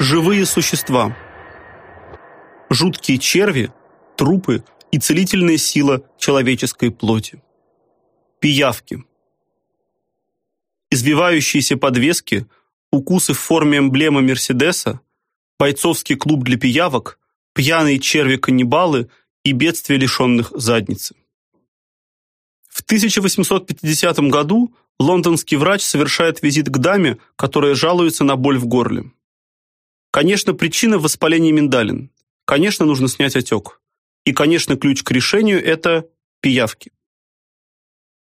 Живые существа. Жуткие черви, трупы и целительная сила человеческой плоти. Пиявки. Избивающиеся подвески, укусы в форме эмблемы Мерседеса, бойцовский клуб для пиявок, пьяные черви-каннибалы и бедствия лишенных задницы. В 1850 году лондонский врач совершает визит к даме, которая жалуется на боль в горле. Конечно, причина воспаления миндалин. Конечно, нужно снять отек. И, конечно, ключ к решению это пиявки.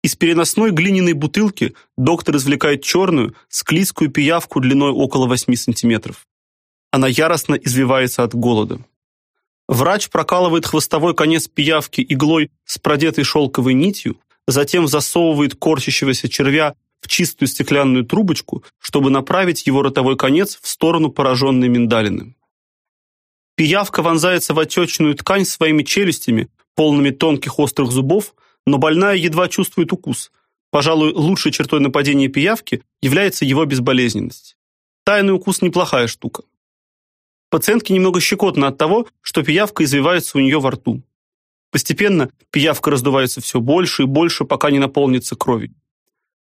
Из переносной глиняной бутылки доктор извлекает черную, склизкую пиявку длиной около 8 сантиметров. Она яростно извивается от голода. Врач прокалывает хвостовой конец пиявки иглой с продетой шелковой нитью, затем засовывает корчащегося червя в чистую стеклянную трубочку, чтобы направить его ротовой конец в сторону пораженной миндалины. Пиявка вонзается в отечную ткань своими челюстями, полными тонких острых зубов, но больная едва чувствует укус. Пожалуй, лучшей чертой нападения пиявки является его безболезненность. Тайный укус неплохая штука. Пациентке немного щекотно от того, что пиявка извивается у нее во рту. Постепенно пиявка раздувается все больше и больше, пока не наполнится кровью.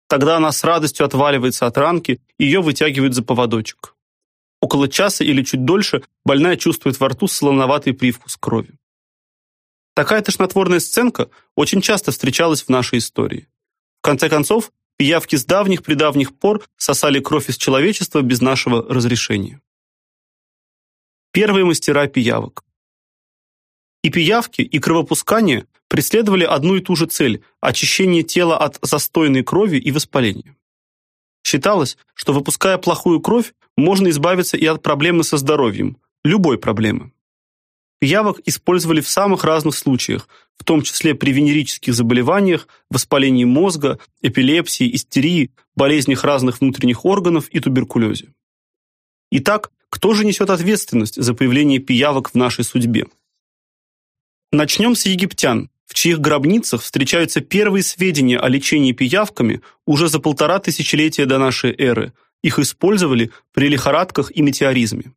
Тогда она с радостью отваливается от ранки, и ее вытягивают за поводочек. Около часа или чуть дольше больная чувствует во рту солоноватый привкус крови. Такая тошнотворная сценка очень часто встречалась в нашей истории. В конце концов, пиявки с давних-предавних пор сосали кровь из человечества без нашего разрешения. Первые мастера пиявок. И пиявки, и кровопускание преследовали одну и ту же цель очищение тела от застойной крови и воспаления. Считалось, что выпуская плохую кровь, можно избавиться и от проблемы со здоровьем, любой проблемы. Пиявок использовали в самых разных случаях, в том числе при венерических заболеваниях, воспалении мозга, эпилепсии, истерии, болезнях разных внутренних органов и туберкулезе. Итак, кто же несет ответственность за появление пиявок в нашей судьбе? Начнем с египтян, в чьих гробницах встречаются первые сведения о лечении пиявками уже за полтора тысячелетия до нашей эры. Их использовали при лихорадках и метеоризме.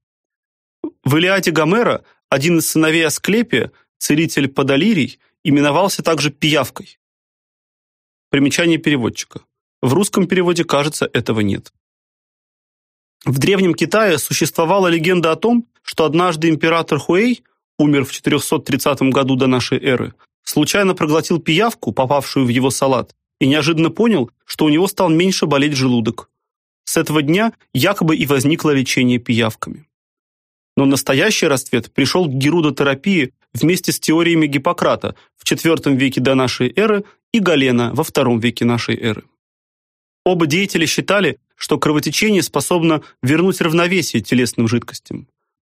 В Илиаде Гомера один из сыновей Асклепия, целитель Подолирий, именовался также пиявкой. Примечание переводчика. В русском переводе, кажется, этого нет. В древнем Китае существовала легенда о том, что однажды император Хуэй умер в 430 году до нашей эры, случайно проглотил пиявку, попавшую в его салат, и неожиданно понял, что у него стал меньше болеть желудок. С этого дня якобы и возникло лечение пиявками. Но настоящий расцвет пришел к герудотерапии вместе с теориями Гиппократа в IV веке до нашей эры и Галена во II веке нашей эры. Оба деятеля считали, что кровотечение способно вернуть равновесие телесным жидкостям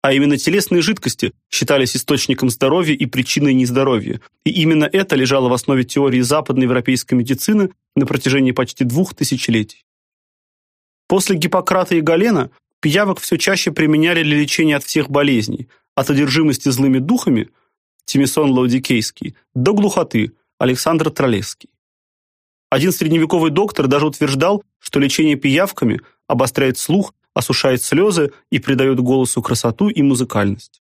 а именно телесные жидкости считались источником здоровья и причиной нездоровья. И именно это лежало в основе теории западноевропейской медицины на протяжении почти двух тысячелетий. После Гиппократа и Галена пиявок все чаще применяли для лечения от всех болезней, от одержимости злыми духами Тимисон Лаудикейский до глухоты Александр Тролевский. Один средневековый доктор даже утверждал, что лечение пиявками обостряет слух осушает слезы и придает голосу красоту и музыкальность.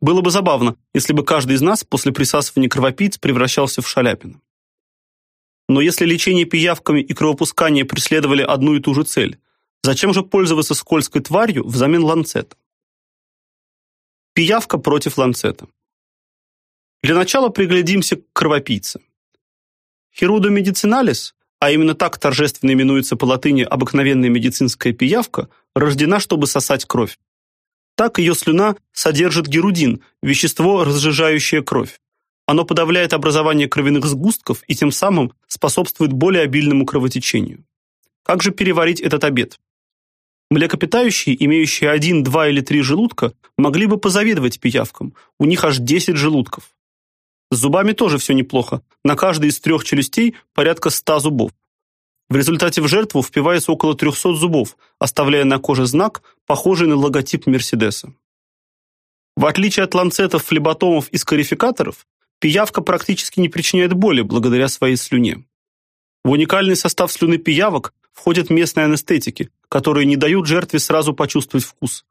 Было бы забавно, если бы каждый из нас после присасывания кровопийц превращался в Шаляпина. Но если лечение пиявками и кровопускание преследовали одну и ту же цель, зачем же пользоваться скользкой тварью взамен ланцета? Пиявка против ланцета. Для начала приглядимся к кровопийце. Хирудо медициналис а именно так торжественно именуется по латыни обыкновенная медицинская пиявка, рождена, чтобы сосать кровь. Так ее слюна содержит герудин, вещество, разжижающее кровь. Оно подавляет образование кровяных сгустков и тем самым способствует более обильному кровотечению. Как же переварить этот обед? Млекопитающие, имеющие один, два или три желудка, могли бы позавидовать пиявкам. У них аж 10 желудков. С зубами тоже все неплохо. На каждой из трех челюстей порядка 100 зубов. В результате в жертву впивается около 300 зубов, оставляя на коже знак, похожий на логотип Мерседеса. В отличие от ланцетов, флеботомов и скарификаторов, пиявка практически не причиняет боли благодаря своей слюне. В уникальный состав слюны пиявок входят местные анестетики, которые не дают жертве сразу почувствовать вкус.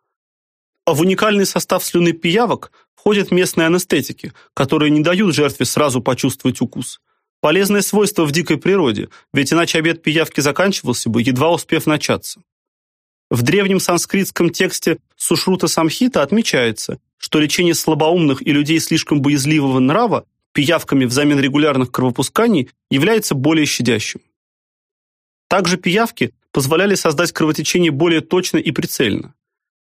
А в уникальный состав слюны пиявок входят местные анестетики, которые не дают жертве сразу почувствовать укус. Полезное свойство в дикой природе, ведь иначе обед пиявки заканчивался бы, едва успев начаться. В древнем санскритском тексте Сушрута Самхита отмечается, что лечение слабоумных и людей слишком боязливого нрава пиявками взамен регулярных кровопусканий является более щадящим. Также пиявки позволяли создать кровотечение более точно и прицельно.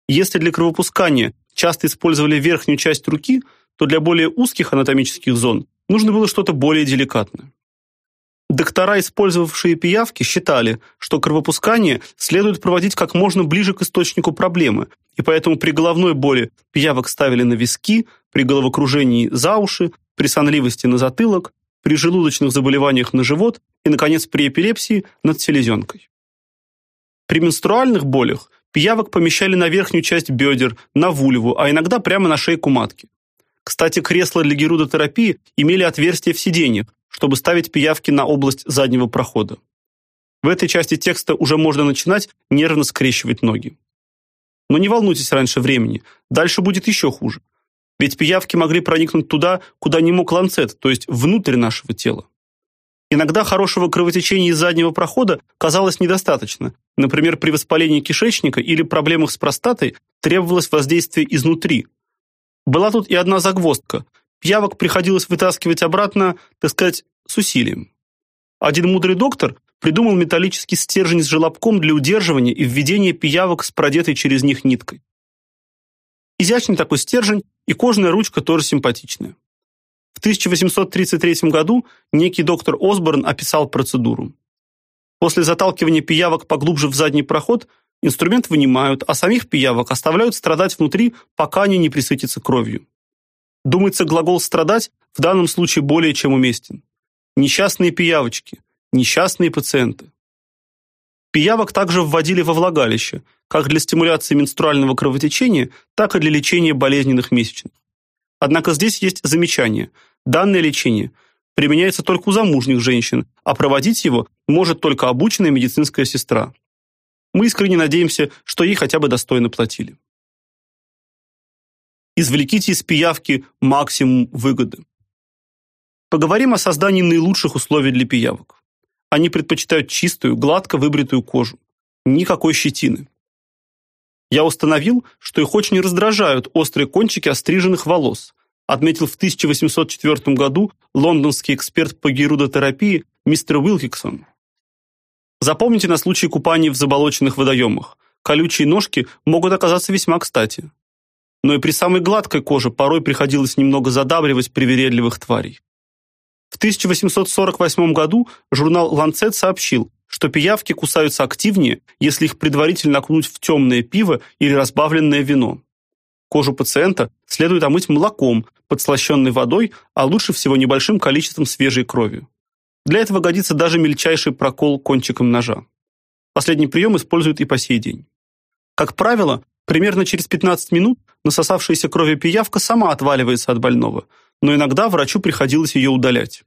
Если для кровопускания часто использовали верхнюю часть руки, то для более узких анатомических зон нужно было что-то более деликатное. Доктора, использовавшие пиявки, считали, что кровопускание следует проводить как можно ближе к источнику проблемы, и поэтому при головной боли пиявок ставили на виски, при головокружении за уши, при сонливости на затылок, при желудочных заболеваниях на живот и, наконец, при эпилепсии над селезенкой. При менструальных болях пиявок помещали на верхнюю часть бедер, на вульву, а иногда прямо на шейку матки. Кстати, кресла для герудотерапии имели отверстия в сиденьях, чтобы ставить пиявки на область заднего прохода. В этой части текста уже можно начинать нервно скрещивать ноги. Но не волнуйтесь раньше времени, дальше будет еще хуже. Ведь пиявки могли проникнуть туда, куда не мог ланцет, то есть внутрь нашего тела. Иногда хорошего кровотечения из заднего прохода казалось недостаточно. Например, при воспалении кишечника или проблемах с простатой требовалось воздействие изнутри. Была тут и одна загвоздка. Пиявок приходилось вытаскивать обратно, так сказать, с усилием. Один мудрый доктор придумал металлический стержень с желобком для удерживания и введения пиявок с продетой через них ниткой. Изящный такой стержень и кожаная ручка тоже симпатичная. В 1833 году некий доктор Осборн описал процедуру. После заталкивания пиявок поглубже в задний проход инструмент вынимают, а самих пиявок оставляют страдать внутри, пока они не присытятся кровью. Думается, глагол «страдать» в данном случае более чем уместен. Несчастные пиявочки, несчастные пациенты. Пиявок также вводили во влагалище, как для стимуляции менструального кровотечения, так и для лечения болезненных месячных. Однако здесь есть замечание. Данное лечение применяется только у замужних женщин, а проводить его может только обученная медицинская сестра. Мы искренне надеемся, что ей хотя бы достойно платили. Извлеките из пиявки максимум выгоды. Поговорим о создании наилучших условий для пиявок. Они предпочитают чистую, гладко выбритую кожу. Никакой щетины. Я установил, что их очень раздражают острые кончики остриженных волос, отметил в 1804 году лондонский эксперт по герудотерапии мистер Уилкиксон. Запомните на случай купания в заболоченных водоемах. Колючие ножки могут оказаться весьма кстати но и при самой гладкой коже порой приходилось немного задабривать привередливых тварей. В 1848 году журнал Lancet сообщил, что пиявки кусаются активнее, если их предварительно окунуть в темное пиво или разбавленное вино. Кожу пациента следует омыть молоком, подслащенной водой, а лучше всего небольшим количеством свежей крови. Для этого годится даже мельчайший прокол кончиком ножа. Последний прием используют и по сей день. Как правило, примерно через 15 минут насосавшаяся крови пиявка сама отваливается от больного, но иногда врачу приходилось ее удалять.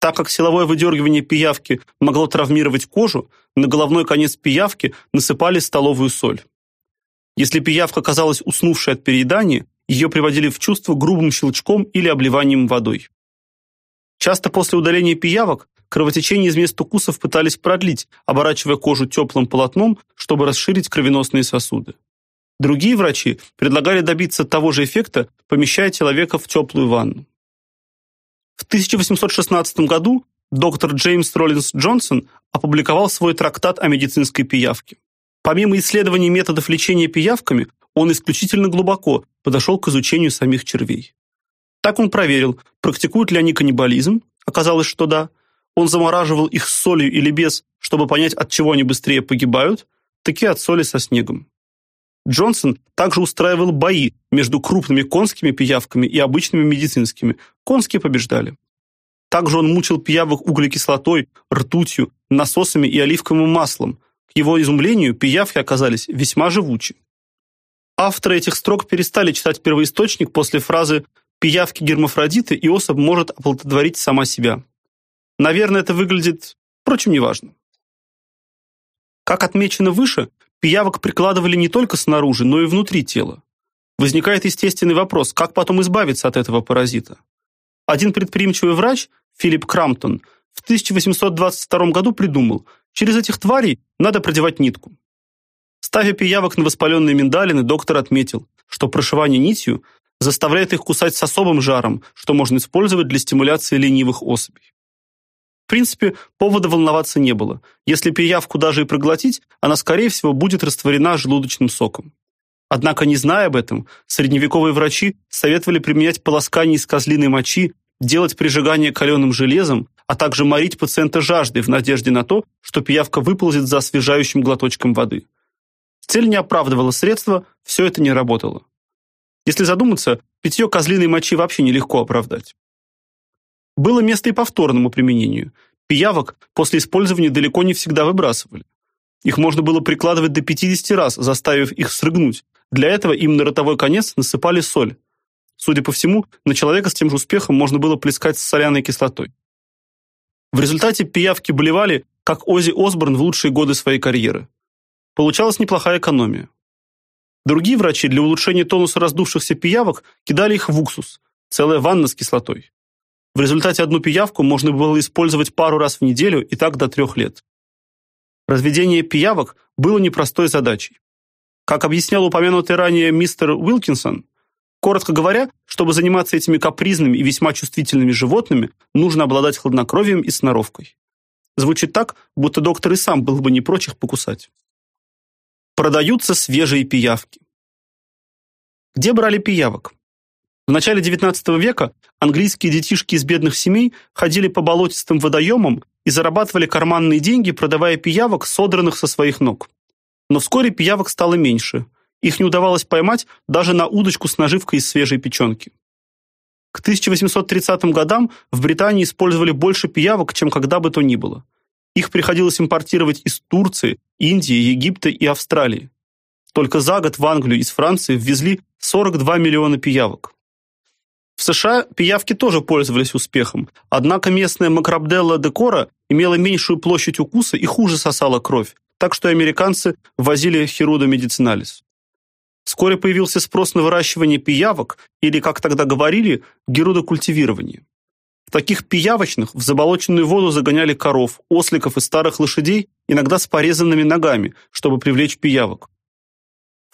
Так как силовое выдергивание пиявки могло травмировать кожу, на головной конец пиявки насыпали столовую соль. Если пиявка казалась уснувшей от переедания, ее приводили в чувство грубым щелчком или обливанием водой. Часто после удаления пиявок кровотечение из мест укусов пытались продлить, оборачивая кожу теплым полотном, чтобы расширить кровеносные сосуды. Другие врачи предлагали добиться того же эффекта, помещая человека в теплую ванну. В 1816 году доктор Джеймс Роллинс Джонсон опубликовал свой трактат о медицинской пиявке. Помимо исследований методов лечения пиявками, он исключительно глубоко подошел к изучению самих червей. Так он проверил, практикуют ли они каннибализм, оказалось, что да. Он замораживал их с солью или без, чтобы понять, от чего они быстрее погибают, таки от соли со снегом. Джонсон также устраивал бои между крупными конскими пиявками и обычными медицинскими. Конские побеждали. Также он мучил пиявок углекислотой, ртутью, насосами и оливковым маслом. К его изумлению пиявки оказались весьма живучи. Авторы этих строк перестали читать первоисточник после фразы «пиявки гермафродиты, и особь может оплодотворить сама себя». Наверное, это выглядит, впрочем, неважно. Как отмечено выше, Пиявок прикладывали не только снаружи, но и внутри тела. Возникает естественный вопрос, как потом избавиться от этого паразита. Один предприимчивый врач, Филипп Крамптон, в 1822 году придумал, через этих тварей надо продевать нитку. Ставя пиявок на воспаленные миндалины, доктор отметил, что прошивание нитью заставляет их кусать с особым жаром, что можно использовать для стимуляции ленивых особей. В принципе, повода волноваться не было. Если пиявку даже и проглотить, она, скорее всего, будет растворена желудочным соком. Однако, не зная об этом, средневековые врачи советовали применять полоскание из козлиной мочи, делать прижигание каленым железом, а также морить пациента жаждой в надежде на то, что пиявка выползет за освежающим глоточком воды. Цель не оправдывала средства, все это не работало. Если задуматься, питье козлиной мочи вообще нелегко оправдать. Было место и повторному применению. Пиявок после использования далеко не всегда выбрасывали. Их можно было прикладывать до 50 раз, заставив их срыгнуть. Для этого им на ротовой конец насыпали соль. Судя по всему, на человека с тем же успехом можно было плескать с соляной кислотой. В результате пиявки болевали, как Оззи Осборн в лучшие годы своей карьеры. Получалась неплохая экономия. Другие врачи для улучшения тонуса раздувшихся пиявок кидали их в уксус, целая ванна с кислотой. В результате одну пиявку можно было использовать пару раз в неделю и так до трех лет. Разведение пиявок было непростой задачей. Как объяснял упомянутый ранее мистер Уилкинсон, коротко говоря, чтобы заниматься этими капризными и весьма чувствительными животными, нужно обладать хладнокровием и сноровкой. Звучит так, будто доктор и сам был бы не прочь их покусать. Продаются свежие пиявки. Где брали пиявок? В начале XIX века английские детишки из бедных семей ходили по болотистым водоемам и зарабатывали карманные деньги, продавая пиявок, содранных со своих ног. Но вскоре пиявок стало меньше. Их не удавалось поймать даже на удочку с наживкой из свежей печенки. К 1830 годам в Британии использовали больше пиявок, чем когда бы то ни было. Их приходилось импортировать из Турции, Индии, Египта и Австралии. Только за год в Англию из Франции ввезли 42 миллиона пиявок. В США пиявки тоже пользовались успехом, однако местная Макробделла декора имела меньшую площадь укуса и хуже сосала кровь, так что американцы ввозили Херуда медициналис. Вскоре появился спрос на выращивание пиявок, или, как тогда говорили, герудокультивирование. В таких пиявочных в заболоченную воду загоняли коров, осликов и старых лошадей, иногда с порезанными ногами, чтобы привлечь пиявок.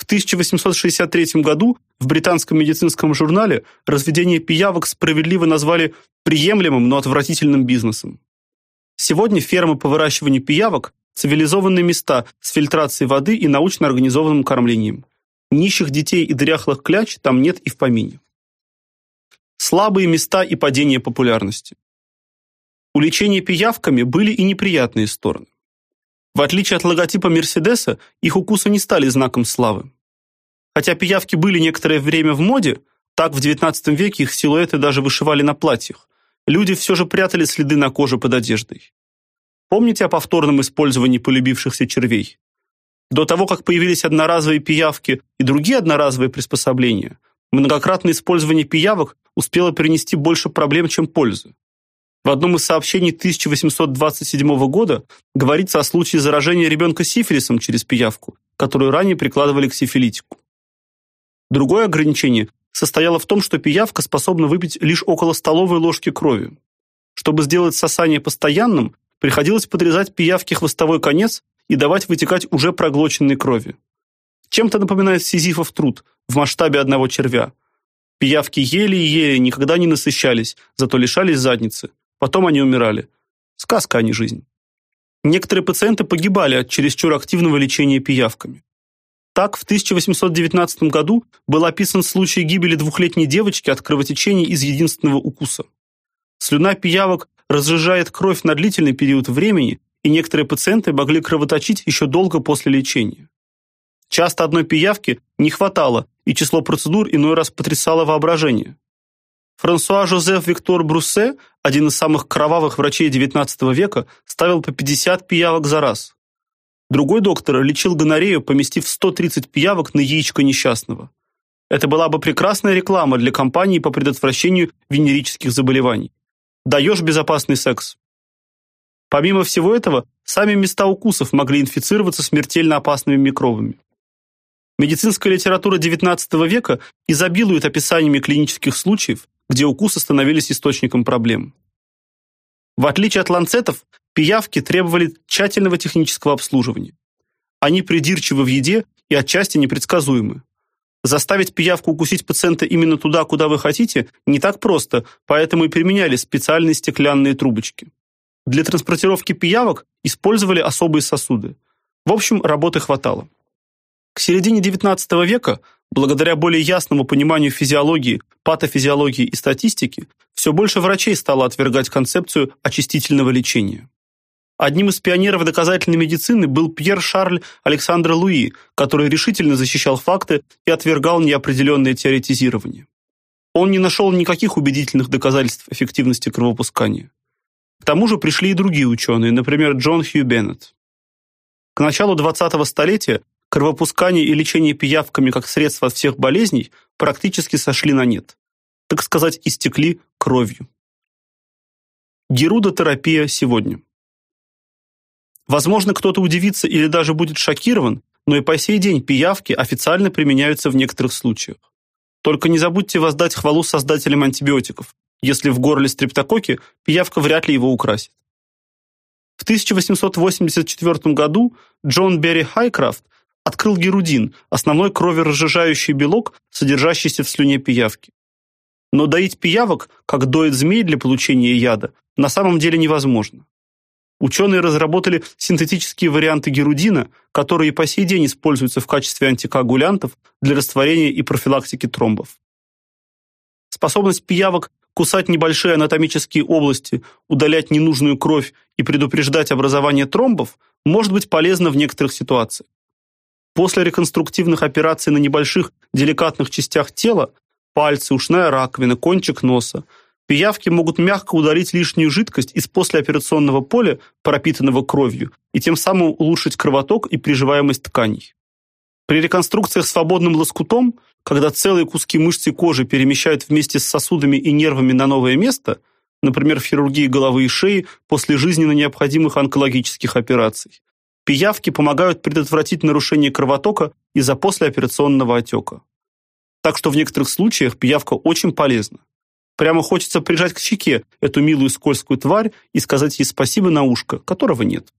В 1863 году в британском медицинском журнале разведение пиявок справедливо назвали приемлемым, но отвратительным бизнесом. Сегодня фермы по выращиванию пиявок цивилизованные места с фильтрацией воды и научно организованным кормлением. Нищих детей и дряхлых кляч там нет и в помине слабые места и падение популярности. У лечения пиявками были и неприятные стороны. В отличие от логотипа Мерседеса, их укусы не стали знаком славы. Хотя пиявки были некоторое время в моде, так в XIX веке их силуэты даже вышивали на платьях. Люди все же прятали следы на коже под одеждой. Помните о повторном использовании полюбившихся червей? До того, как появились одноразовые пиявки и другие одноразовые приспособления, многократное использование пиявок успело принести больше проблем, чем пользы. В одном из сообщений 1827 года говорится о случае заражения ребенка сифилисом через пиявку, которую ранее прикладывали к сифилитику. Другое ограничение состояло в том, что пиявка способна выпить лишь около столовой ложки крови. Чтобы сделать сосание постоянным, приходилось подрезать пиявке хвостовой конец и давать вытекать уже проглоченной крови. Чем-то напоминает сизифов труд в масштабе одного червя – Пиявки ели и ели, никогда не насыщались, зато лишались задницы. Потом они умирали. Сказка, а не жизнь. Некоторые пациенты погибали от чересчур активного лечения пиявками. Так, в 1819 году был описан случай гибели двухлетней девочки от кровотечения из единственного укуса. Слюна пиявок разжижает кровь на длительный период времени, и некоторые пациенты могли кровоточить еще долго после лечения. Часто одной пиявки не хватало, и число процедур иной раз потрясало воображение. Франсуа Жозеф Виктор Бруссе, один из самых кровавых врачей XIX века, ставил по 50 пиявок за раз. Другой доктор лечил гонорею, поместив 130 пиявок на яичко несчастного. Это была бы прекрасная реклама для компании по предотвращению венерических заболеваний. Даешь безопасный секс. Помимо всего этого, сами места укусов могли инфицироваться смертельно опасными микробами. Медицинская литература XIX века изобилует описаниями клинических случаев, где укусы становились источником проблем. В отличие от ланцетов, пиявки требовали тщательного технического обслуживания. Они придирчивы в еде и отчасти непредсказуемы. Заставить пиявку укусить пациента именно туда, куда вы хотите, не так просто, поэтому и применяли специальные стеклянные трубочки. Для транспортировки пиявок использовали особые сосуды. В общем, работы хватало. К середине XIX века, благодаря более ясному пониманию физиологии, патофизиологии и статистики, все больше врачей стало отвергать концепцию очистительного лечения. Одним из пионеров доказательной медицины был Пьер Шарль Александр Луи, который решительно защищал факты и отвергал неопределенное теоретизирование. Он не нашел никаких убедительных доказательств эффективности кровопускания. К тому же пришли и другие ученые, например, Джон Хью Беннет. К началу 20-го столетия кровопускание и лечение пиявками как средство от всех болезней практически сошли на нет. Так сказать, истекли кровью. Герудотерапия сегодня. Возможно, кто-то удивится или даже будет шокирован, но и по сей день пиявки официально применяются в некоторых случаях. Только не забудьте воздать хвалу создателям антибиотиков. Если в горле стрептококи, пиявка вряд ли его украсит. В 1884 году Джон Берри Хайкрафт открыл герудин, основной кроверазжижающий белок, содержащийся в слюне пиявки. Но доить пиявок, как доит змей для получения яда, на самом деле невозможно. Ученые разработали синтетические варианты герудина, которые по сей день используются в качестве антикоагулянтов для растворения и профилактики тромбов. Способность пиявок кусать небольшие анатомические области, удалять ненужную кровь и предупреждать образование тромбов может быть полезна в некоторых ситуациях. После реконструктивных операций на небольших деликатных частях тела пальцы, ушная раковина, кончик носа Пиявки могут мягко удалить лишнюю жидкость из послеоперационного поля, пропитанного кровью, и тем самым улучшить кровоток и приживаемость тканей. При реконструкциях свободным лоскутом, когда целые куски мышц и кожи перемещают вместе с сосудами и нервами на новое место, например, в хирургии головы и шеи после жизненно необходимых онкологических операций, пиявки помогают предотвратить нарушение кровотока из-за послеоперационного отека. Так что в некоторых случаях пиявка очень полезна. Прямо хочется прижать к щеке эту милую скользкую тварь и сказать ей спасибо на ушко, которого нет.